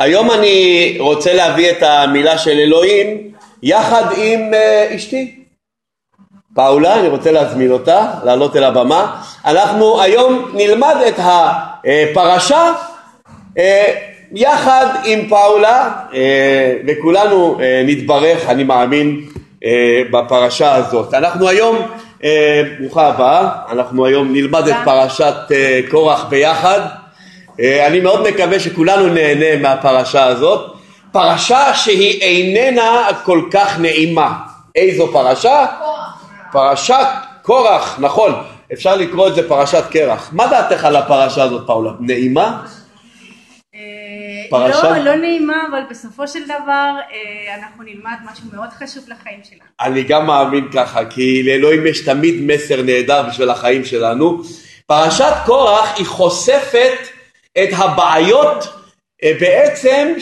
היום אני רוצה להביא את המילה של אלוהים יחד עם uh, אשתי. פאולה, אני רוצה להזמין אותה, לעלות אל הבמה. אנחנו היום נלמד את הפרשה uh, יחד עם פאולה uh, וכולנו נתברך, אני מאמין, בפרשה הזאת. אנחנו היום, ברוכה הבאה, אנחנו היום נלמד את פרשת קורח ביחד. אה, אני מאוד מקווה שכולנו נהנה מהפרשה הזאת. פרשה שהיא איננה כל כך נעימה. איזו פרשה? פרשת קורח, נכון. אפשר לקרוא את זה פרשת קרח. מה דעתך על הפרשה הזאת, פאולה? נעימה? אה, פרשה? לא, לא נעימה, אבל בסופו של דבר אה, אנחנו נלמד משהו מאוד חשוב לחיים שלנו. אני גם מאמין ככה, כי לאלוהים יש תמיד מסר נהדר בשביל החיים שלנו. פרשת קורח היא חושפת את הבעיות אה, בעצם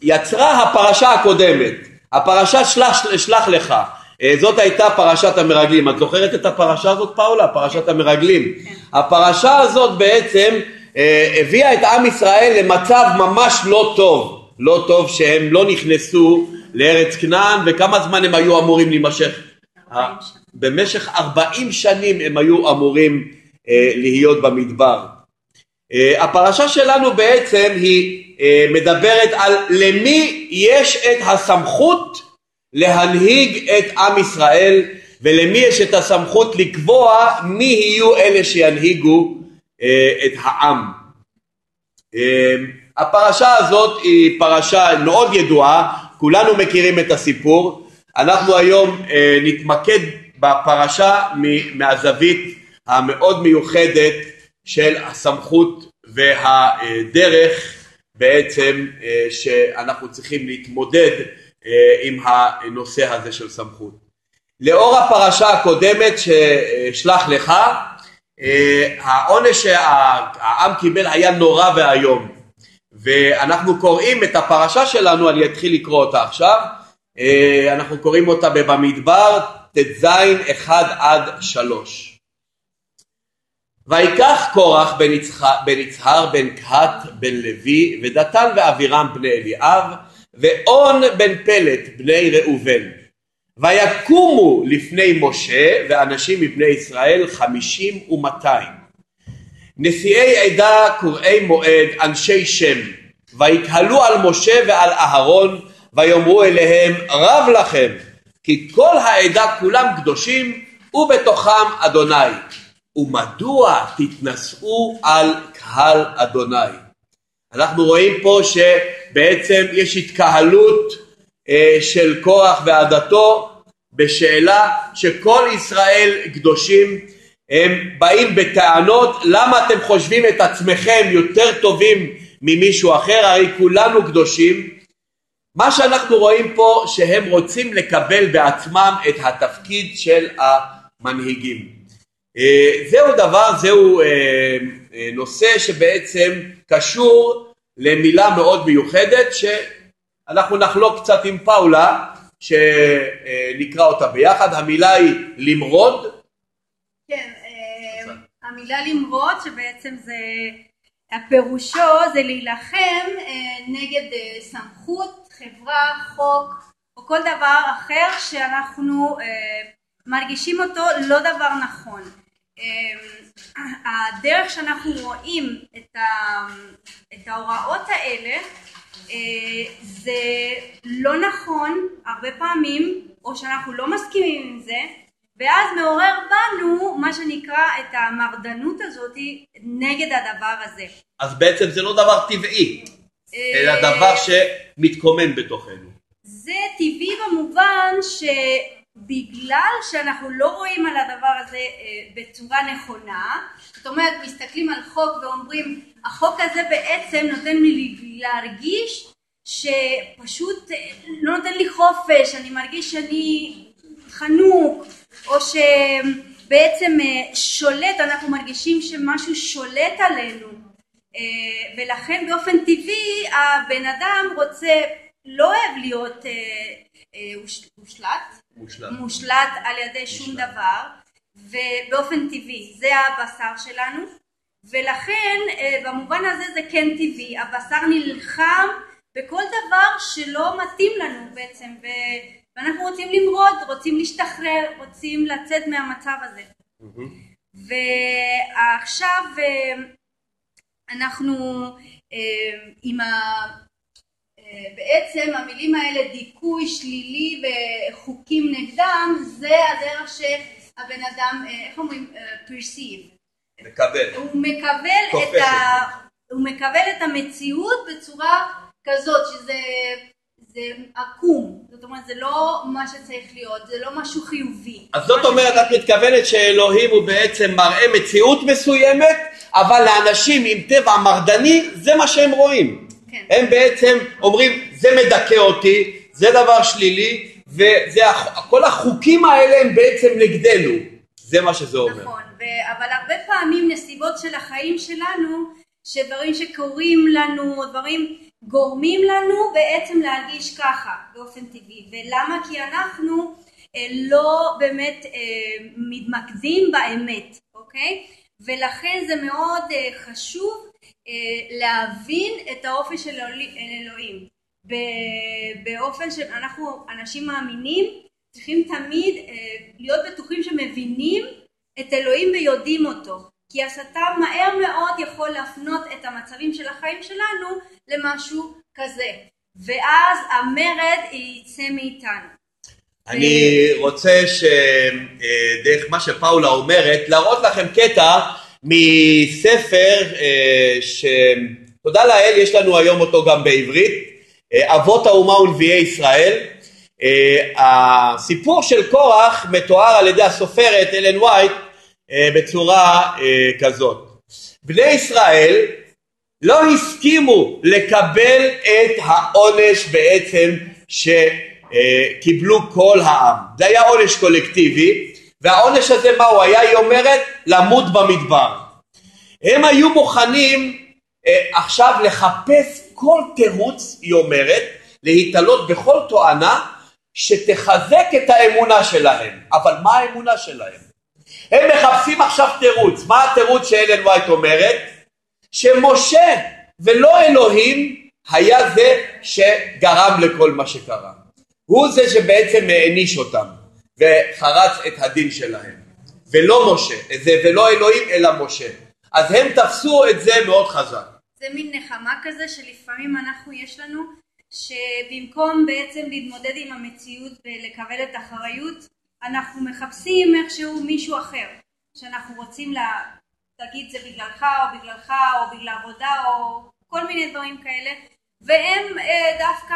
שיצרה אה, הפרשה הקודמת, הפרשה שלח, שלח לך, אה, זאת הייתה פרשת המרגלים, את זוכרת את הפרשה הזאת פאולה? פרשת המרגלים. הפרשה הזאת בעצם הביאה את עם ישראל למצב ממש לא טוב, לא טוב שהם לא נכנסו לארץ כנען וכמה זמן הם היו אמורים להימשך? במשך ארבעים שנים הם היו אמורים אה, להיות במדבר. אה, הפרשה שלנו בעצם היא אה, מדברת על למי יש את הסמכות להנהיג את עם ישראל ולמי יש את הסמכות לקבוע מי יהיו אלה שינהיגו את העם. הפרשה הזאת היא פרשה מאוד ידועה, כולנו מכירים את הסיפור, אנחנו היום נתמקד בפרשה מהזווית המאוד מיוחדת של הסמכות והדרך בעצם אה, שאנחנו צריכים להתמודד אה, עם הנושא הזה של סמכות. לאור הפרשה הקודמת ששלח לך, אה, העונש שהעם קיבל היה נורא ואיום ואנחנו קוראים את הפרשה שלנו, אני אתחיל לקרוא אותה עכשיו, אנחנו קוראים אותה במדבר ט"ז 1 עד 3 ויקח קורח בן, יצחר, בן יצהר בן קהת בן לוי ודתן ואבירם בני אליאב ואון בן פלט בני ראובן. ויקומו לפני משה ואנשים מבני ישראל חמישים ומאתיים. נשיאי עדה קוראי מועד אנשי שם ויקהלו על משה ועל אהרון ויאמרו אליהם רב לכם כי כל העדה כולם קדושים ובתוכם אדוני ומדוע תתנשאו על קהל אדוני. אנחנו רואים פה שבעצם יש התקהלות אה, של קורח ועדתו בשאלה שכל ישראל קדושים הם באים בטענות למה אתם חושבים את עצמכם יותר טובים ממישהו אחר? הרי כולנו קדושים. מה שאנחנו רואים פה שהם רוצים לקבל בעצמם את התפקיד של המנהיגים זהו דבר, זהו אה, אה, נושא שבעצם קשור למילה מאוד מיוחדת שאנחנו נחלוק קצת עם פאולה שנקרא אותה ביחד, המילה היא למרוד. כן, המילה למרוד שבעצם זה, הפירושו זה להילחם נגד סמכות, חברה, חוק או כל דבר אחר שאנחנו מרגישים אותו לא דבר נכון. אמ, הדרך שאנחנו רואים את, ה, את ההוראות האלה אה, זה לא נכון הרבה פעמים או שאנחנו לא מסכימים עם זה ואז מעורר בנו מה שנקרא את המרדנות הזאת נגד הדבר הזה. אז בעצם זה לא דבר טבעי אה, אלא דבר שמתקומם בתוכנו. זה טבעי במובן ש... בגלל שאנחנו לא רואים על הדבר הזה אה, בצורה נכונה, זאת אומרת מסתכלים על חוק ואומרים החוק הזה בעצם נותן לי להרגיש שפשוט אה, לא נותן לי חופש, אני מרגיש שאני חנוק או שבעצם אה, שולט, אנחנו מרגישים שמשהו שולט עלינו. ולכן באופן טבעי הבן אדם רוצה, לא אוהב להיות הושלט מושלט. מושלט על ידי מושלט. שום דבר ובאופן טבעי זה הבשר שלנו ולכן אה, במובן הזה זה כן טבעי, הבשר נלחם בכל דבר שלא מתאים לנו בעצם, ואנחנו רוצים למרוד, רוצים להשתחרר, רוצים לצאת מהמצב הזה. ועכשיו אה, אנחנו עם ה... בעצם המילים האלה דיכוי שלילי וחוקים נגדם זה הדרך שהבן אדם, איך אומרים, perceive מקבל. הוא מקבל, את, ה... הוא מקבל את המציאות בצורה כזאת שזה זה עקום, זאת אומרת זה לא מה שצריך להיות, זה לא משהו חיובי. אז זאת אומרת את מתכוונת שאלוהים הוא בעצם מראה מציאות מסוימת אבל לאנשים עם טבע מרדני זה מה שהם רואים. כן. הם בעצם אומרים זה מדכא אותי, זה דבר שלילי וכל החוקים האלה הם בעצם נגדנו, זה מה שזה אומר. נכון. אבל הרבה פעמים נסיבות של החיים שלנו, שדברים שקורים לנו, דברים גורמים לנו בעצם להרגיש ככה באופן טבעי. ולמה? כי אנחנו אה, לא באמת אה, מתמקדים באמת, אוקיי? ולכן זה מאוד אה, חשוב להבין את האופי של אלוהים. באופן שאנחנו אנשים מאמינים צריכים תמיד אה, להיות בטוחים שמבינים את אלוהים ויודעים אותו. כי השטן מהר מאוד יכול להפנות את המצבים של החיים שלנו למשהו כזה. ואז המרד יצא מאיתנו. אני רוצה שדרך מה שפאולה אומרת, להראות לכם קטע מספר אה, שתודה לאל יש לנו היום אותו גם בעברית, אה, אבות האומה ונביאי ישראל. אה, הסיפור של קורח מתואר על ידי הסופרת אלן וייט בצורה כזאת. בני ישראל לא הסכימו לקבל את העונש בעצם שקיבלו כל העם. זה היה עונש קולקטיבי והעונש הזה מה הוא היה? היא אומרת למות במדבר. הם היו מוכנים אה, עכשיו לחפש כל תירוץ, היא אומרת, להתעלות בכל תואנה שתחזק את האמונה שלהם. אבל מה האמונה שלהם? הם מחפשים עכשיו תירוץ. מה התירוץ שאלן וייט אומרת? שמשה ולא אלוהים היה זה שגרם לכל מה שקרה. הוא זה שבעצם העניש אותם וחרץ את הדין שלהם. ולא משה, זה ולא אלוהים אלא משה. אז הם תפסו את זה מאוד חזק. זה מין נחמה כזה שלפעמים אנחנו יש לנו שבמקום בעצם להתמודד עם המציאות ולקבל את האחריות אנחנו מחפשים איכשהו מישהו אחר שאנחנו רוצים לה, להגיד זה בגללך או בגללך או בגלל עבודה או כל מיני דברים כאלה והם אה, דווקא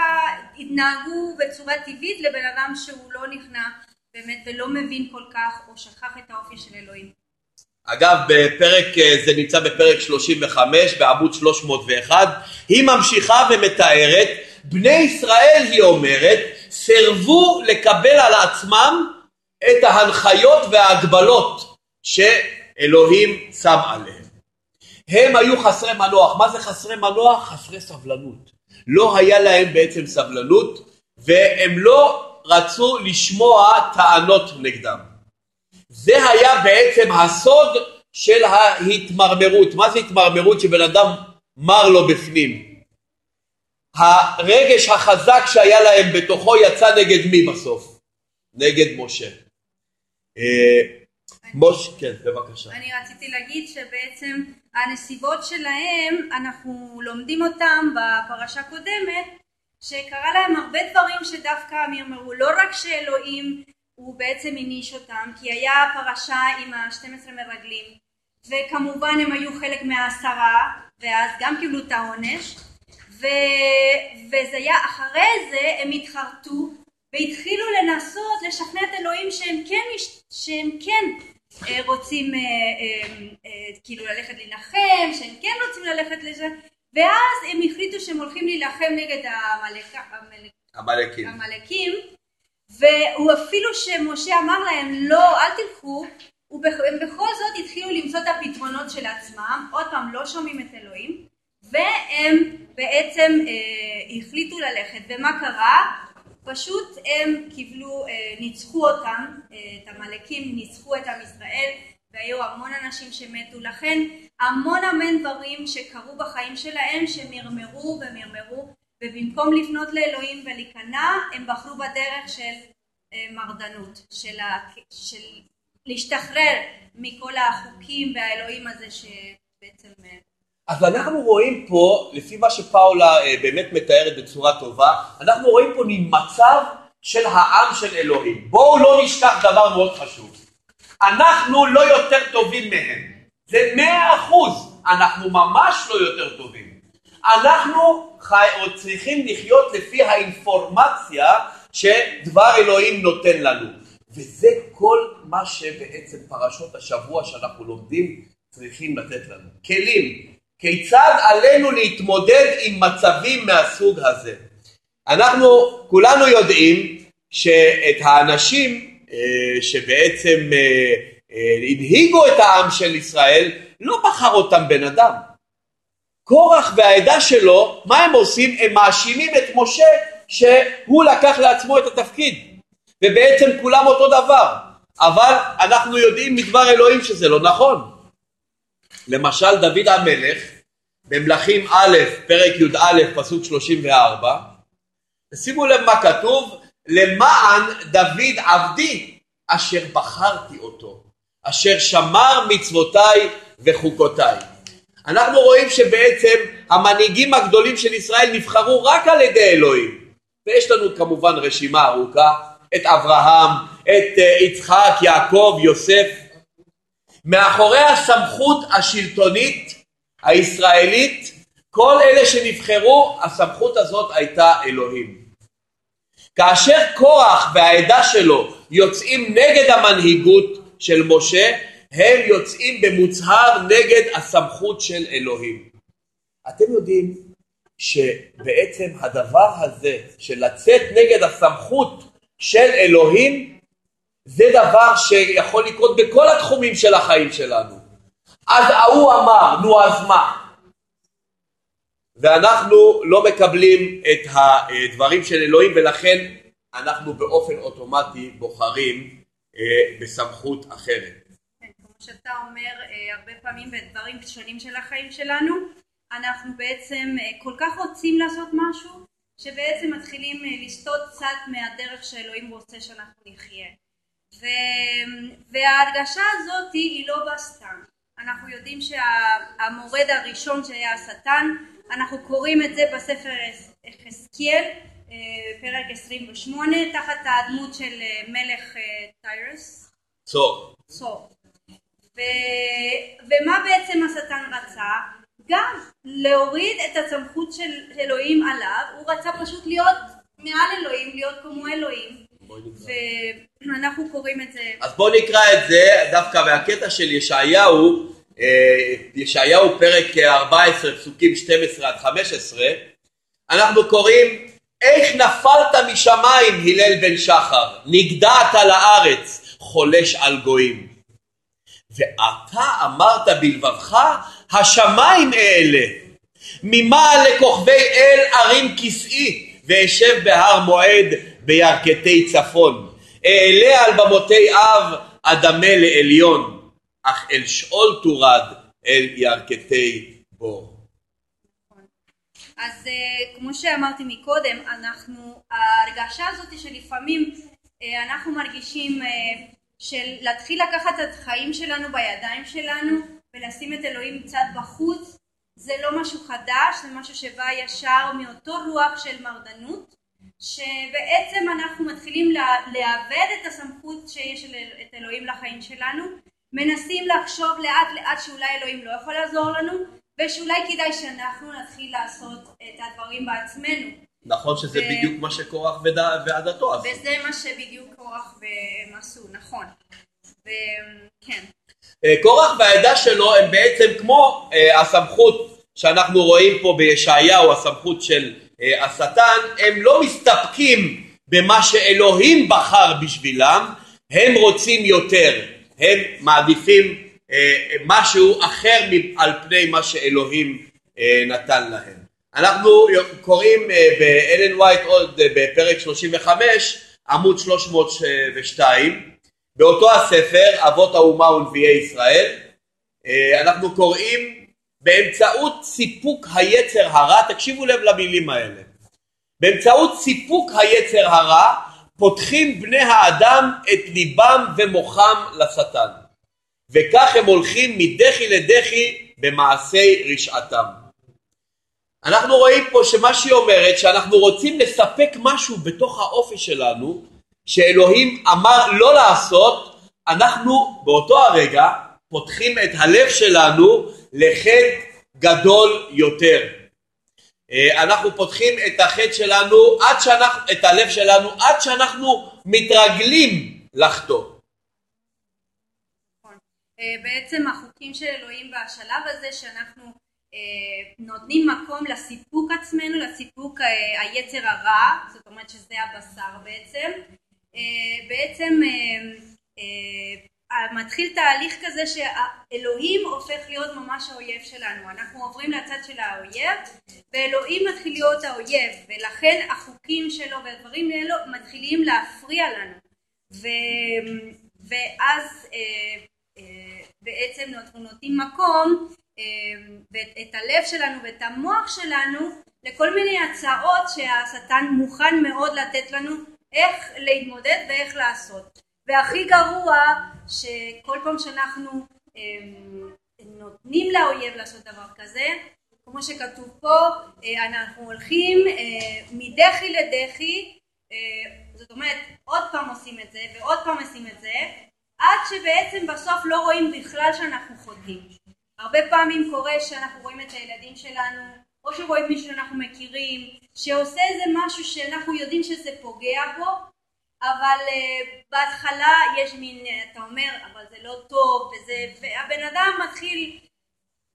התנהגו בצורה טבעית לבן אדם שהוא לא נכנע באמת ולא מבין כל כך או שכח את האופי של אלוהים. אגב בפרק אה, זה נמצא בפרק 35 בעמוד 301 היא ממשיכה ומתארת בני ישראל היא אומרת סירבו לקבל על עצמם את ההנחיות וההגבלות שאלוהים שם עליהם. הם היו חסרי מנוח. מה זה חסרי מנוח? חסרי סבלנות. לא היה להם בעצם סבלנות והם לא רצו לשמוע טענות נגדם. זה היה בעצם הסוד של ההתמרמרות. מה זה התמרמרות? שבן אדם מר לו בפנים. הרגש החזק שהיה להם בתוכו יצא נגד מי בסוף? נגד משה. אה, מוש, כן, בבקשה. אני רציתי להגיד שבעצם הנסיבות שלהם, אנחנו לומדים אותם בפרשה קודמת, שקרה להם הרבה דברים שדווקא הם אמרו, לא רק שאלוהים הוא בעצם העניש אותם, כי היה פרשה עם ה-12 מרגלים, וכמובן הם היו חלק מהעשרה, ואז גם קיבלו את העונש, ו... וזה היה אחרי זה הם התחרטו והתחילו לנסות לשכנע את אלוהים שהם כן, שהם כן אה, רוצים אה, אה, כאילו ללכת להילחם, שהם כן רוצים ללכת לזה, ואז הם החליטו שהם הולכים להילחם נגד. המלאקים, והוא אפילו שמשה אמר להם לא אל תלכו, הם בכל זאת התחילו למצוא את הפתרונות של עצמם, עוד פעם לא שומעים את אלוהים, והם בעצם אה, החליטו ללכת, ומה קרה? פשוט הם קיבלו, אה, ניצחו אותם, אה, את המלאקים ניצחו את עם ישראל והיו המון אנשים שמתו, לכן המון המון דברים שקרו בחיים שלהם שמרמרו ומרמרו ובמקום לפנות לאלוהים ולהיכנע הם בחרו בדרך של אה, מרדנות, של, ה... של להשתחרר מכל החוקים והאלוהים הזה שבעצם... אה, אז אנחנו רואים פה, לפי מה שפאולה אה, באמת מתארת בצורה טובה, אנחנו רואים פה מצב של העם של אלוהים. בואו לא נשכח דבר מאוד חשוב. אנחנו לא יותר טובים מהם. זה מאה אחוז. אנחנו ממש לא יותר טובים. אנחנו חי... צריכים לחיות לפי האינפורמציה שדבר אלוהים נותן לנו. וזה כל מה שבעצם פרשות השבוע שאנחנו לומדים צריכים לתת לנו. כלים, כיצד עלינו להתמודד עם מצבים מהסוג הזה. אנחנו כולנו יודעים שאת האנשים שבעצם אה, אה, הנהיגו את העם של ישראל, לא בחר אותם בן אדם. קורח והעדה שלו, מה הם עושים? הם מאשימים את משה שהוא לקח לעצמו את התפקיד. ובעצם כולם אותו דבר. אבל אנחנו יודעים מדבר אלוהים שזה לא נכון. למשל דוד המלך במלכים א', פרק י"א, פסוק 34, שימו לב מה כתוב, למען דוד עבדי אשר בחרתי אותו, אשר שמר מצוותיי וחוקותיי. אנחנו רואים שבעצם המנהיגים הגדולים של ישראל נבחרו רק על ידי אלוהים. ויש לנו כמובן רשימה ארוכה, את אברהם, את אה, יצחק, יעקב, יוסף. מאחורי הסמכות השלטונית הישראלית, כל אלה שנבחרו, הסמכות הזאת הייתה אלוהים. כאשר קורח והעדה שלו יוצאים נגד המנהיגות של משה, הם יוצאים במוצהר נגד הסמכות של אלוהים. אתם יודעים שבעצם הדבר הזה של לצאת נגד הסמכות של אלוהים זה דבר שיכול לקרות בכל התחומים של החיים שלנו. אז ההוא אמר, נו אז מה? ואנחנו לא מקבלים את הדברים של אלוהים ולכן אנחנו באופן אוטומטי בוחרים אה, בסמכות אחרת. כן, כמו שאתה אומר אה, הרבה פעמים בדברים שונים של החיים שלנו, אנחנו בעצם אה, כל כך רוצים לעשות משהו, שבעצם מתחילים לסטות קצת מהדרך שאלוהים רוצה שאנחנו נחיה. ו... וההרגשה הזאת היא לא באה סתם. אנחנו יודעים שהמורד הראשון שהיה השטן, אנחנו קוראים את זה בספר יחזקאל אה, פרק 28 תחת הדמות של אה, מלך אה, טיירס. צור. צור. ו... ומה בעצם השטן רצה? גם להוריד את הסמכות של אלוהים עליו, הוא רצה פשוט להיות מעל אלוהים, להיות כמו אלוהים. ואנחנו קוראים את זה. אז בואו נקרא את זה דווקא מהקטע של ישעיהו, ישעיהו פרק 14 פסוקים 12 עד 15, אנחנו קוראים איך נפלת משמיים הלל בן שחר, נגדעת לארץ, חולש על גויים. ואתה אמרת בלבבך, השמיים אלה. ממעל לכוכבי אל ארים כסאי, ואשב בהר מועד בירכתי צפון. אעלה על במותי אב, אדמה לעליון, אך אל שאול תורד, אל ירכתי בור. אז uh, כמו שאמרתי מקודם, אנחנו, ההרגשה הזאת שלפעמים uh, אנחנו מרגישים uh, של להתחיל לקחת את החיים שלנו בידיים שלנו ולשים את אלוהים קצת בחוץ, זה לא משהו חדש, זה משהו שבא ישר מאותו רוח של מרדנות, שבעצם אנחנו מתחילים לאבד את הסמכות שיש את אלוהים לחיים שלנו, מנסים לחשוב לאט לאט שאולי אלוהים לא יכול לעזור לנו, ושאולי כדאי שאנחנו נתחיל לעשות את הדברים בעצמנו. נכון שזה ו... בדיוק מה שקורח ועדתו עשו. וזה מה שבדיוק קורח והם עשו, נכון. וכן. אה, קורח והעדה שלו הם בעצם כמו אה, הסמכות שאנחנו רואים פה בישעיהו, הסמכות של אה, השטן, הם לא מסתפקים במה שאלוהים בחר בשבילם, הם רוצים יותר, הם מעדיפים משהו אחר על פני מה שאלוהים נתן להם. אנחנו קוראים באלן ווייט עוד בפרק 35 עמוד 302 באותו הספר, אבות האומה ונביאי ישראל, אה, אנחנו קוראים באמצעות סיפוק היצר הרע, תקשיבו לב למילים האלה, באמצעות סיפוק היצר הרע פותחים בני האדם את ליבם ומוחם לשטן וכך הם הולכים מדחי לדחי במעשי רשעתם. אנחנו רואים פה שמה שהיא אומרת שאנחנו רוצים לספק משהו בתוך האופי שלנו שאלוהים אמר לא לעשות אנחנו באותו הרגע פותחים את הלב שלנו לחטא גדול יותר. אה, אנחנו פותחים את החטא שלנו, עד שאנחנו, את הלב שלנו, עד שאנחנו מתרגלים לחטוא. נכון. אה, בעצם החוקים של אלוהים בשלב הזה שאנחנו אה, נותנים מקום לסיפוק עצמנו, לסיפוק היצר הרע, זאת אומרת שזה הבשר בעצם, בעצם מתחיל תהליך כזה שאלוהים הופך להיות ממש האויב שלנו, אנחנו עוברים לצד של האויב ואלוהים מתחיל להיות האויב ולכן החוקים שלו והדברים האלו מתחילים להפריע לנו. ו... ואז אה, אה, בעצם אנחנו נותנים מקום אה, את הלב שלנו ואת המוח שלנו לכל מיני הצעות שהשטן מוכן מאוד לתת לנו איך להתמודד ואיך לעשות והכי גרוע שכל פעם שאנחנו אמ, נותנים לאויב לעשות דבר כזה, כמו שכתוב פה, אה, אנחנו הולכים אה, מדחי לדחי, אה, זאת אומרת עוד פעם עושים את זה ועוד פעם עושים את זה, עד שבעצם בסוף לא רואים בכלל שאנחנו חוטאים. הרבה פעמים קורה שאנחנו רואים את הילדים שלנו, או שרואים מישהו שאנחנו מכירים, שעושה איזה משהו שאנחנו יודעים שזה פוגע בו, אבל uh, בהתחלה יש מין, uh, אתה אומר, אבל זה לא טוב, וזה, והבן אדם מתחיל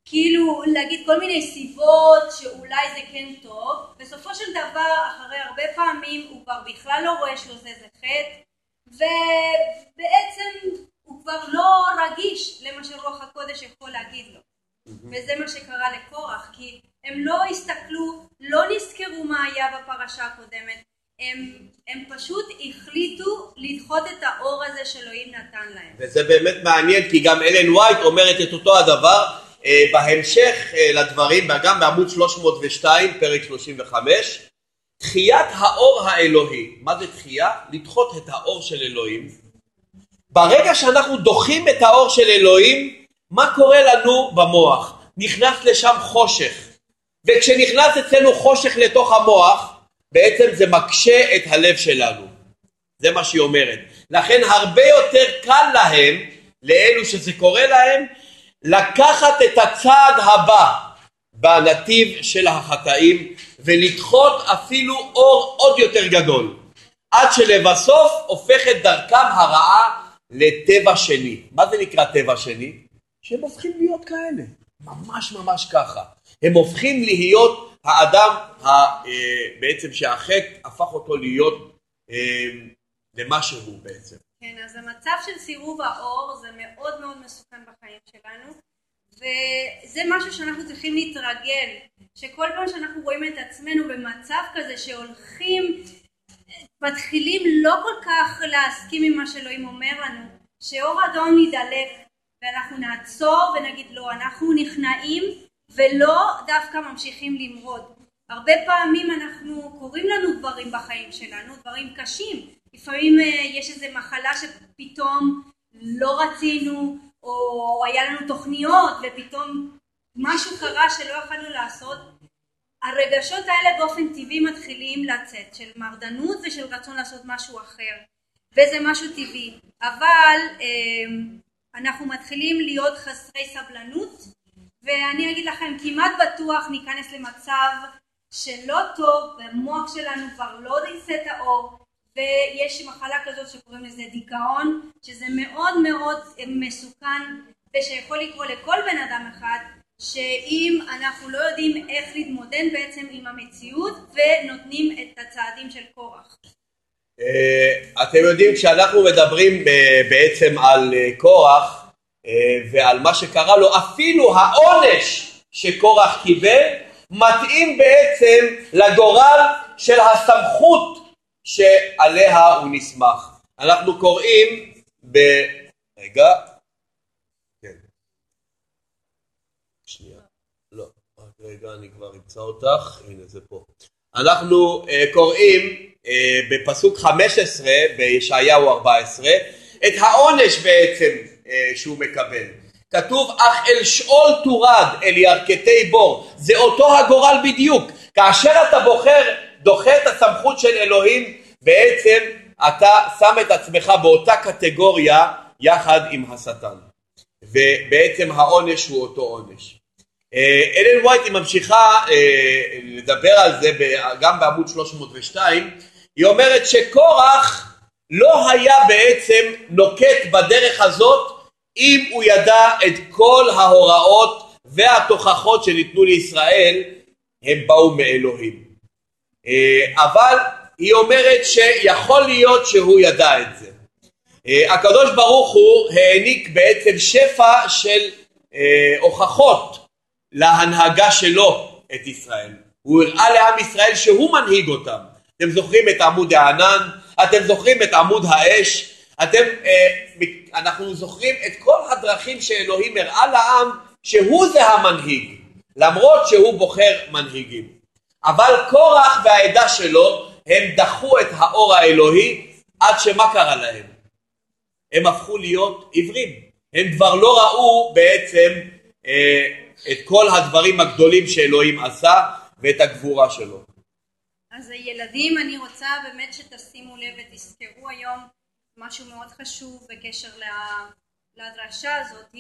כאילו להגיד כל מיני סיבות שאולי זה כן טוב, בסופו של דבר, אחרי הרבה פעמים, הוא כבר בכלל לא רואה שהוא עושה איזה חטא, ובעצם הוא כבר לא רגיש למה שרוח הקודש יכול להגיד לו. וזה מה שקרה לקורח, כי הם לא הסתכלו, לא נזכרו מה היה בפרשה הקודמת, הם, הם פשוט החליטו לדחות את האור הזה שאלוהים נתן להם. וזה באמת מעניין כי גם אלן וייט אומרת את אותו הדבר אה, בהמשך אה, לדברים, גם בעמוד 302 פרק 35 דחיית האור האלוהי, מה זה דחייה? לדחות את האור של אלוהים. ברגע שאנחנו דוחים את האור של אלוהים, מה קורה לנו במוח? נכנס לשם חושך. וכשנכנס אצלנו חושך לתוך המוח, בעצם זה מקשה את הלב שלנו. זה מה שהיא אומרת. לכן הרבה יותר קל להם, לאלו שזה קורה להם, לקחת את הצעד הבא בנתיב של החטאים ולדחות אפילו אור עוד יותר גדול עד שלבסוף הופכת דרכם הרעה לטבע שני. מה זה נקרא טבע שני? שהם הופכים להיות כאלה, ממש ממש ככה. הם הופכים להיות האדם ה, אה, בעצם שהחטא הפך אותו להיות אה, למה שהוא בעצם. כן, אז המצב של סירוב האור זה מאוד מאוד מסוכן בחיים שלנו וזה משהו שאנחנו צריכים להתרגל שכל פעם שאנחנו רואים את עצמנו במצב כזה שהולכים מתחילים לא כל כך להסכים עם מה שאלוהים אומר לנו שאור אדום ידלק ואנחנו נעצור ונגיד לא אנחנו נכנעים ולא דווקא ממשיכים למרוד. הרבה פעמים אנחנו, קוראים לנו דברים בחיים שלנו, דברים קשים. לפעמים אה, יש איזו מחלה שפתאום לא רצינו, או היה לנו תוכניות ופתאום משהו קרה שלא יכולנו לעשות. הרגשות האלה באופן טבעי מתחילים לצאת, של מרדנות ושל רצון לעשות משהו אחר. וזה משהו טבעי. אבל אה, אנחנו מתחילים להיות חסרי סבלנות ואני אגיד לכם, כמעט בטוח ניכנס למצב שלא טוב, והמוח שלנו כבר לא את האור, ויש מחלה כזאת שקוראים לזה דיכאון, שזה מאוד מאוד מסוכן, ושיכול לקרוא לכל בן אדם אחד, שאם אנחנו לא יודעים איך להתמודד בעצם עם המציאות, ונותנים את הצעדים של קורח. אה, אתם יודעים, כשאנחנו מדברים בעצם על קורח, אה, ועל מה שקרה לו, אפילו העונש שקורח קיבל מתאים בעצם לגורל של הסמכות שעליה הוא נסמך. אנחנו קוראים ב... רגע. כן. שנייה. לא, רק רגע, אני כבר אמצא אותך. הנה זה פה. אנחנו uh, קוראים uh, בפסוק 15 בישעיהו 14 את העונש בעצם שהוא מקבל. כתוב אך אל שאול תורד אל ירכתי בור זה אותו הגורל בדיוק כאשר אתה בוחר דוחה את הסמכות של אלוהים בעצם אתה שם את עצמך באותה קטגוריה יחד עם השטן ובעצם העונש הוא אותו עונש. אה, אלן ווייט היא ממשיכה אה, לדבר על זה גם בעמוד 302 היא אומרת שקורח לא היה בעצם נוקט בדרך הזאת אם הוא ידע את כל ההוראות והתוכחות שניתנו לישראל הם באו מאלוהים אה, אבל היא אומרת שיכול להיות שהוא ידע את זה. אה, הקדוש ברוך הוא העניק בעצם שפע של אה, הוכחות להנהגה שלו את ישראל. הוא הראה לעם ישראל שהוא מנהיג אותם. אתם זוכרים את עמוד הענן, אתם זוכרים את עמוד האש, אתם, אנחנו זוכרים את כל הדרכים שאלוהים הראה לעם שהוא זה המנהיג, למרות שהוא בוחר מנהיגים. אבל קורח והעדה שלו הם דחו את האור האלוהי עד שמה קרה להם? הם הפכו להיות עיוורים. הם כבר לא ראו בעצם אה, את כל הדברים הגדולים שאלוהים עשה ואת הגבורה שלו. אז הילדים אני רוצה באמת שתשימו לב ותזכרו היום משהו מאוד חשוב בקשר לדרשה הזאת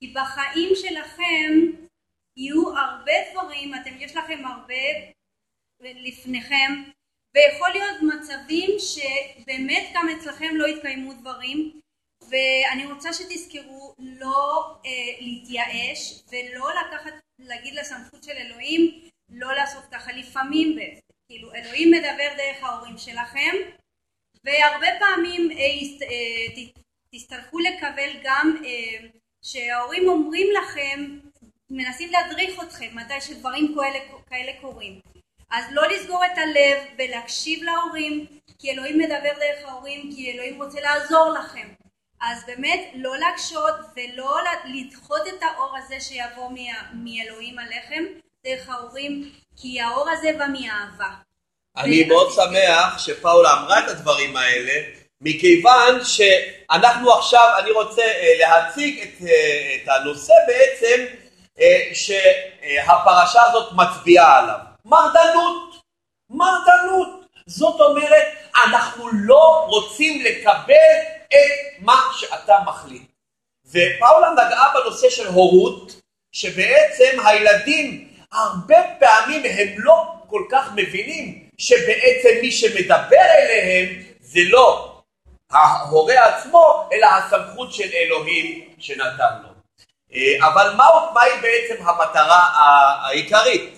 כי בחיים שלכם יהיו הרבה דברים, אתם יש לכם הרבה לפניכם ויכול להיות מצבים שבאמת גם אצלכם לא יתקיימו דברים ואני רוצה שתזכרו לא אה, להתייאש ולא לקחת, להגיד לסמכות של אלוהים לא לעשות ככה. לפעמים כאילו אלוהים מדבר דרך ההורים שלכם והרבה פעמים אה, אה, תצטרכו לקבל גם אה, שההורים אומרים לכם מנסים להדריך אתכם מתי שדברים כאלה, כאלה קורים אז לא לסגור את הלב ולהקשיב להורים, כי אלוהים מדבר דרך ההורים, כי אלוהים רוצה לעזור לכם. אז באמת לא להקשות ולא לדחות את האור הזה שיבוא מאלוהים עליכם דרך ההורים, כי האור הזה בא מאהבה. אני מאוד שמח שפאולה אמרה את הדברים האלה, מכיוון שאנחנו עכשיו, אני רוצה אה, להציג את, אה, את הנושא בעצם אה, שהפרשה הזאת מצביעה עליו. מרדנות, מרדנות. זאת אומרת, אנחנו לא רוצים לקבל את מה שאתה מחליט. ופאולה נגעה בנושא של הורות, שבעצם הילדים הרבה פעמים הם לא כל כך מבינים שבעצם מי שמדבר אליהם זה לא ההורה עצמו, אלא הסמכות של אלוהים שנתן לו. אה, אבל מהי בעצם המטרה העיקרית?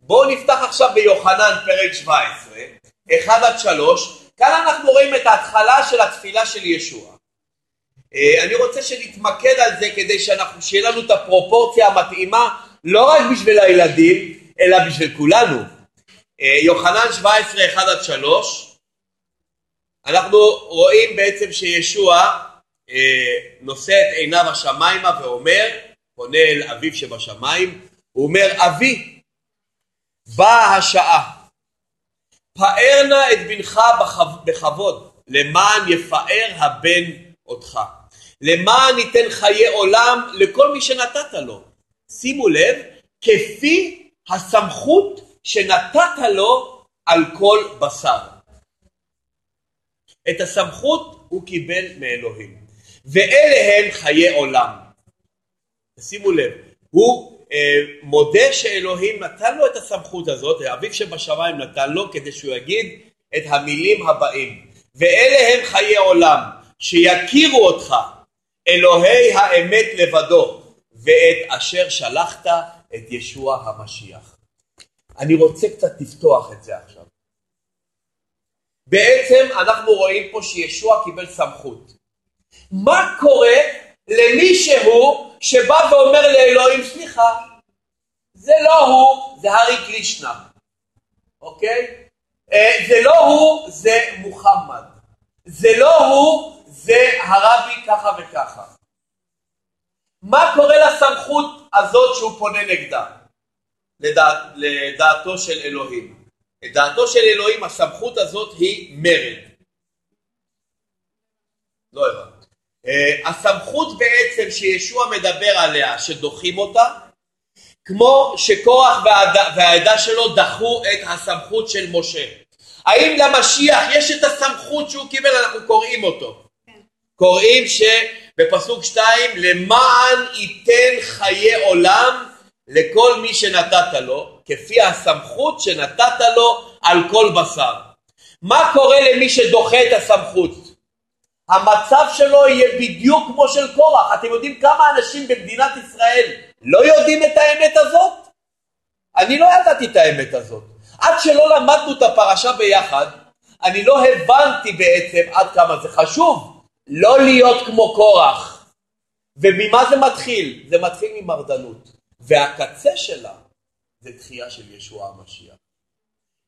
בואו נפתח עכשיו ביוחנן פרק 17, 1 עד 3, כאן אנחנו רואים את ההתחלה של התפילה של ישוע. אה, אני רוצה שנתמקד על זה כדי שאנחנו, שיהיה לנו את הפרופורציה המתאימה לא רק בשביל הילדים, אלא בשביל כולנו. אה, יוחנן 17, 1 עד 3, אנחנו רואים בעצם שישוע אה, נושא את עיניו השמיימה ואומר, פונה אל אביו שבשמיים, הוא אומר אבי באה השעה. פאר נא את בנך בכבוד, למען יפאר הבן אותך. למען ייתן חיי עולם לכל מי שנתת לו. שימו לב, כפי הסמכות שנתת לו על כל בשר. את הסמכות הוא קיבל מאלוהים. ואלה הם חיי עולם. שימו לב, הוא אה, מודה שאלוהים נתן לו את הסמכות הזאת, אביו שבשמיים נתן לו כדי שהוא יגיד את המילים הבאים ואלה הם חיי עולם שיכירו אותך אלוהי האמת לבדו ואת אשר שלחת את ישוע המשיח. אני רוצה קצת לפתוח את זה עכשיו. בעצם אנחנו רואים פה שישוע קיבל סמכות. מה קורה למישהו שבא ואומר לאלוהים סליחה זה לא הוא זה הארי קרישנה אוקיי אה, זה לא הוא זה מוחמד זה לא הוא זה הרבי ככה וככה. מה קורה לסמכות הזאת שהוא פונה נגדה? לדעת, לדעתו של אלוהים. לדעתו של אלוהים הסמכות הזאת היא מרד. לא הבנתי. Uh, הסמכות בעצם שישוע מדבר עליה, שדוחים אותה, כמו שקורח והעדה שלו דחו את הסמכות של משה. האם למשיח יש את הסמכות שהוא קיבל? אנחנו קוראים אותו. כן. קוראים שבפסוק 2 למען ייתן חיי עולם לכל מי שנתת לו, כפי הסמכות שנתת לו על כל בשר. מה קורה למי שדוחה את הסמכות? המצב שלו יהיה בדיוק כמו של קורח. אתם יודעים כמה אנשים במדינת ישראל לא יודעים את האמת הזאת? אני לא ידעתי את האמת הזאת. עד שלא למדנו את הפרשה ביחד, אני לא הבנתי בעצם עד כמה זה חשוב לא להיות כמו קורח. וממה זה מתחיל? זה מתחיל ממרדנות. והקצה שלה זה תחייה של ישוע המשיח.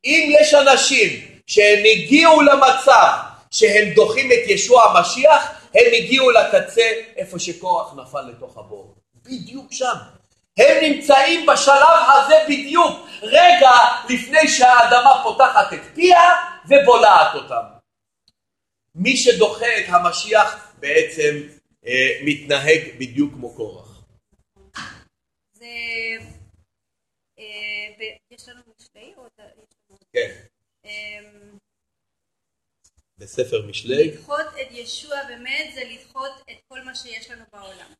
אם יש אנשים שהם הגיעו למצב שהם דוחים את ישוע המשיח, הם הגיעו לקצה איפה שקורח נפל לתוך הבור. בדיוק שם. הם נמצאים בשלב הזה בדיוק, רגע לפני שהאדמה פותחת את פיה ובולעת אותם. מי שדוחה את המשיח בעצם אה, מתנהג בדיוק כמו קורח. אה, יש לנו משלי? כן. אמ, בספר משלי. לדחות את ישוע באמת זה לדחות את כל מה שיש לנו בעולם.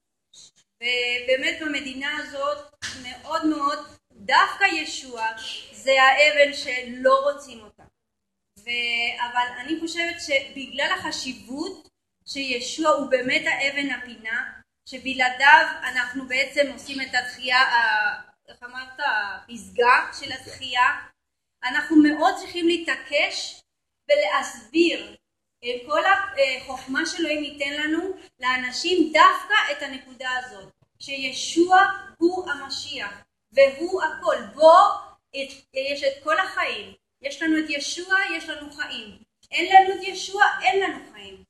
ובאמת במדינה הזאת מאוד מאוד דווקא ישוע זה האבן שלא רוצים אותה. ו... אבל אני חושבת שבגלל החשיבות שישוע הוא באמת האבן הפינה, שבלעדיו אנחנו בעצם עושים את התחייה, איך אמרת, הפסגה של התחייה, אנחנו מאוד צריכים להתעקש ולהסביר. כל החוכמה שאלוהים ייתן לנו לאנשים דווקא את הנקודה הזאת שישוע הוא המשיח והוא הכל. בו יש את כל החיים. יש לנו את ישוע יש לנו חיים. אין לנו את ישוע אין לנו חיים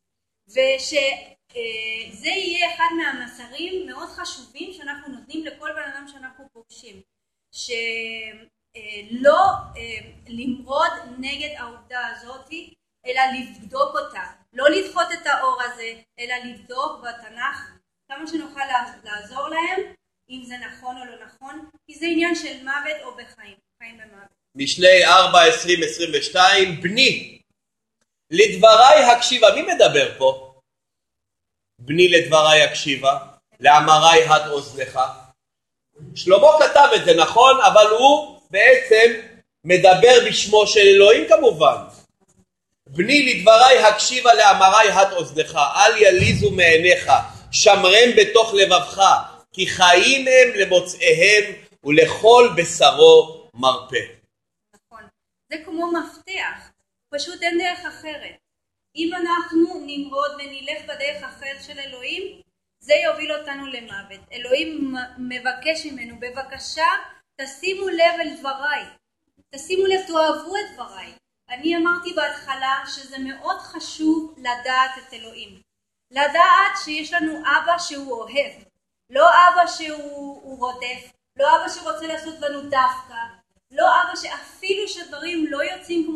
ושזה יהיה אחד מהמסרים מאוד חשובים שאנחנו נותנים לכל בן אדם שאנחנו פוגשים שלא למרוד נגד העובדה הזאתי אלא לבדוק אותה. לא לדחות את האור הזה, אלא לבדוק בתנ"ך כמה שנוכל לעזור להם, אם זה נכון או לא נכון, כי זה עניין של מוות או בחיים, חיים ומוות. משלי 4, 20, 22, בני, לדבריי הקשיבה, מי מדבר פה? בני לדבריי הקשיבה, לאמריי הד אוזנך. שלמה כתב את זה נכון, אבל הוא בעצם מדבר בשמו של אלוהים כמובן. בני לדבריי הקשיבה לאמריי הט אוזנך, אל יליזו מעיניך, שמרם בתוך לבבך, כי חיים הם למוצאיהם ולכל בשרו מרפא. נכון, זה כמו מפתח, פשוט אין דרך אחרת. אם אנחנו נמרוד ונלך בדרך אחרת של אלוהים, זה יוביל אותנו למוות. אלוהים מבקש ממנו, בבקשה תשימו לב אל דבריי, תשימו לב, תאהבו את דבריי. אני אמרתי בהתחלה שזה מאוד חשוב לדעת את אלוהים. לדעת שיש לנו אבא שהוא אוהב, לא אבא שהוא רודף, לא אבא שרוצה לעשות לנו דווקא, לא אבא שאפילו שדברים לא יוצאים כמו